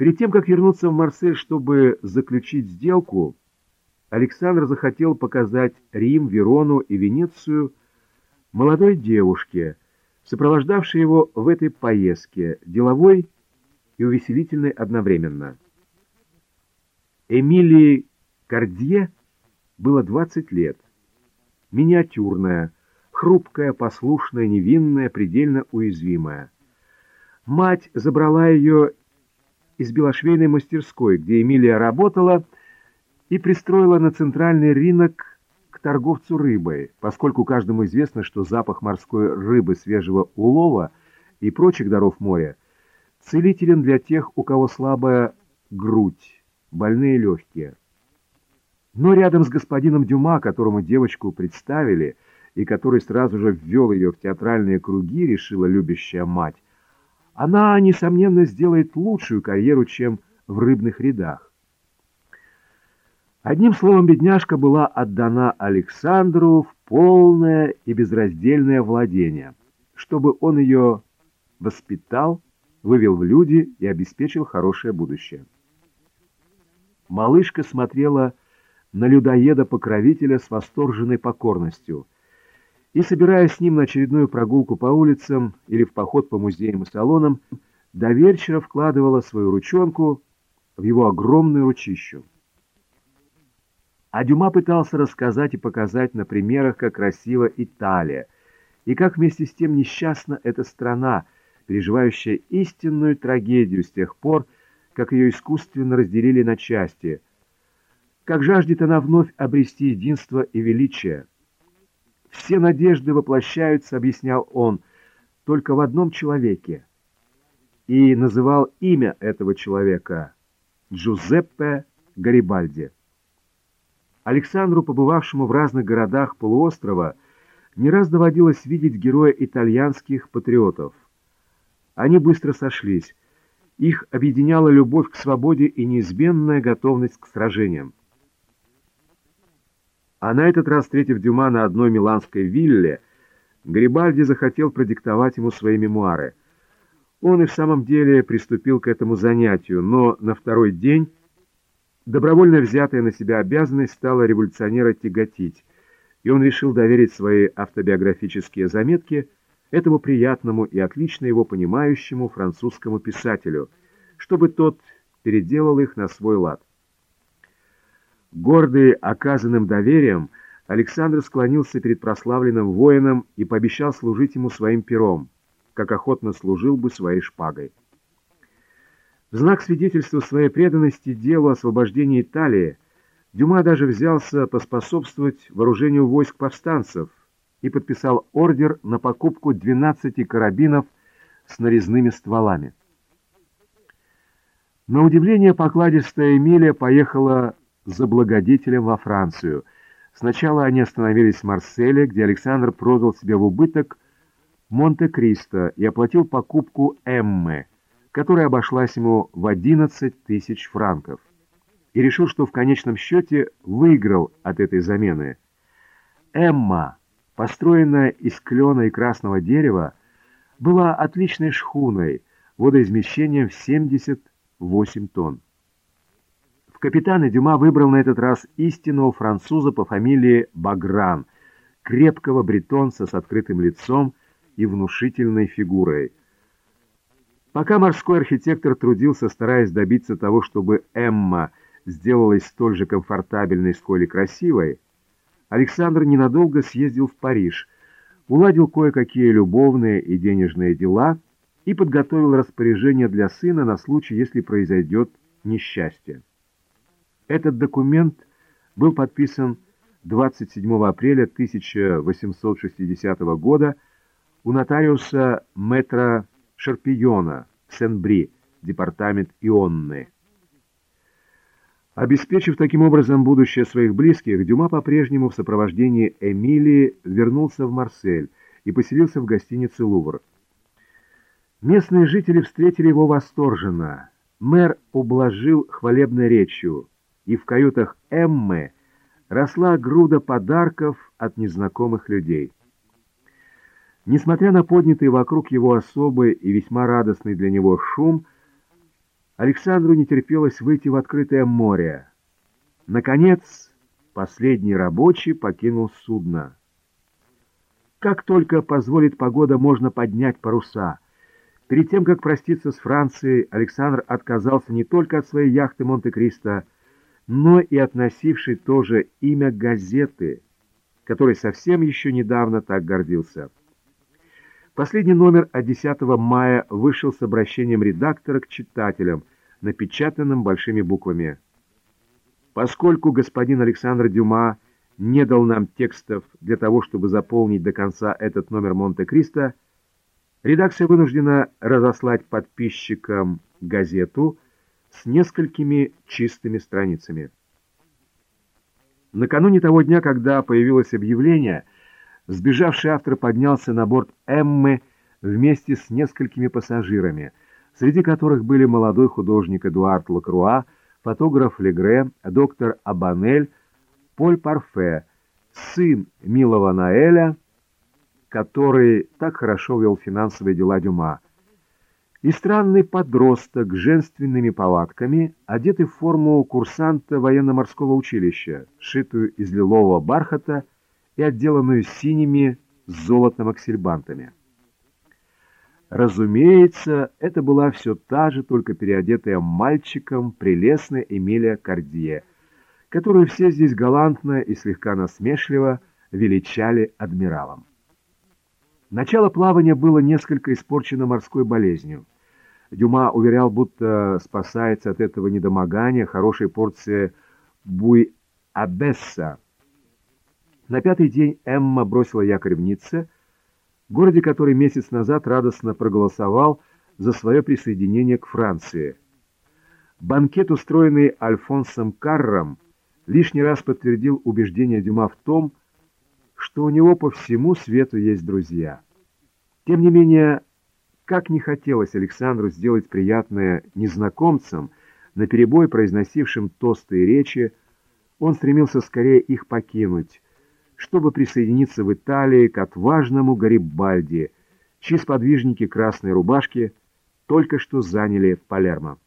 Перед тем, как вернуться в Марсель, чтобы заключить сделку, Александр захотел показать Рим, Верону и Венецию молодой девушке, сопровождавшей его в этой поездке, деловой и увеселительной одновременно. Эмилии Кардье было 20 лет. Миниатюрная, хрупкая, послушная, невинная, предельно уязвимая. Мать забрала ее из белошвейной мастерской, где Эмилия работала, и пристроила на центральный рынок к торговцу рыбой, поскольку каждому известно, что запах морской рыбы свежего улова и прочих даров моря целителен для тех, у кого слабая грудь, больные легкие. Но рядом с господином Дюма, которому девочку представили, и который сразу же ввел ее в театральные круги, решила любящая мать, она, несомненно, сделает лучшую карьеру, чем в рыбных рядах. Одним словом, бедняжка была отдана Александру в полное и безраздельное владение, чтобы он ее воспитал, вывел в люди и обеспечил хорошее будущее. Малышка смотрела на людоеда-покровителя с восторженной покорностью – и, собираясь с ним на очередную прогулку по улицам или в поход по музеям и салонам, доверчиво вкладывала свою ручонку в его огромную ручищу. А Дюма пытался рассказать и показать на примерах, как красива Италия, и как вместе с тем несчастна эта страна, переживающая истинную трагедию с тех пор, как ее искусственно разделили на части, как жаждет она вновь обрести единство и величие, все надежды воплощаются, объяснял он, только в одном человеке. И называл имя этого человека Джузеппе Гарибальди. Александру, побывавшему в разных городах полуострова, не раз доводилось видеть героя итальянских патриотов. Они быстро сошлись. Их объединяла любовь к свободе и неизменная готовность к сражениям. А на этот раз, встретив Дюма на одной миланской вилле, Гарибальди захотел продиктовать ему свои мемуары. Он и в самом деле приступил к этому занятию, но на второй день добровольно взятая на себя обязанность стала революционера тяготить, и он решил доверить свои автобиографические заметки этому приятному и отлично его понимающему французскому писателю, чтобы тот переделал их на свой лад. Гордый оказанным доверием, Александр склонился перед прославленным воином и пообещал служить ему своим пером, как охотно служил бы своей шпагой. В знак свидетельства своей преданности делу освобождения Италии Дюма даже взялся поспособствовать вооружению войск повстанцев и подписал ордер на покупку 12 карабинов с нарезными стволами. На удивление покладистая Эмилия поехала за благодетелем во Францию. Сначала они остановились в Марселе, где Александр продал себе в убыток Монте-Кристо и оплатил покупку Эммы, которая обошлась ему в 11 тысяч франков, и решил, что в конечном счете выиграл от этой замены. Эмма, построенная из клена и красного дерева, была отличной шхуной, водоизмещением в 78 тонн. Капитан Дюма выбрал на этот раз истинного француза по фамилии Багран, крепкого бретонца с открытым лицом и внушительной фигурой. Пока морской архитектор трудился, стараясь добиться того, чтобы Эмма сделалась столь же комфортабельной, сколь и красивой, Александр ненадолго съездил в Париж, уладил кое-какие любовные и денежные дела и подготовил распоряжение для сына на случай, если произойдет несчастье. Этот документ был подписан 27 апреля 1860 года у нотариуса Метра Шарпиона в Сен-Бри, департамент Ионны. Обеспечив таким образом будущее своих близких, Дюма по-прежнему в сопровождении Эмилии вернулся в Марсель и поселился в гостинице «Лувр». Местные жители встретили его восторженно. Мэр ублажил хвалебной речью и в каютах Эммы росла груда подарков от незнакомых людей. Несмотря на поднятый вокруг его особый и весьма радостный для него шум, Александру не терпелось выйти в открытое море. Наконец, последний рабочий покинул судно. Как только позволит погода, можно поднять паруса. Перед тем, как проститься с Францией, Александр отказался не только от своей яхты Монте-Кристо, но и от носившей тоже имя газеты, которой совсем еще недавно так гордился. Последний номер от 10 мая вышел с обращением редактора к читателям, напечатанным большими буквами. Поскольку господин Александр Дюма не дал нам текстов для того, чтобы заполнить до конца этот номер Монте-Кристо, редакция вынуждена разослать подписчикам газету с несколькими чистыми страницами. Накануне того дня, когда появилось объявление, сбежавший автор поднялся на борт «Эммы» вместе с несколькими пассажирами, среди которых были молодой художник Эдуард Лакруа, фотограф Легре, доктор Абанель, Поль Парфе, сын милого Наэля, который так хорошо вел финансовые дела Дюма, и странный подросток с женственными повадками, одетый в форму курсанта военно-морского училища, сшитую из лилового бархата и отделанную синими с золотом аксельбантами. Разумеется, это была все та же, только переодетая мальчиком, прелестная Эмилия Кардье, которую все здесь галантно и слегка насмешливо величали адмиралом. Начало плавания было несколько испорчено морской болезнью. Дюма уверял, будто спасается от этого недомогания хорошей порции буй-абесса. На пятый день Эмма бросила якорь в Ницце, городе, который месяц назад радостно проголосовал за свое присоединение к Франции. Банкет, устроенный Альфонсом Карром, лишний раз подтвердил убеждение Дюма в том, что у него по всему свету есть друзья. Тем не менее, как не хотелось Александру сделать приятное незнакомцам, наперебой произносившим тосты и речи, он стремился скорее их покинуть, чтобы присоединиться в Италии к отважному Гарибальди, чьи сподвижники красной рубашки только что заняли Палермо.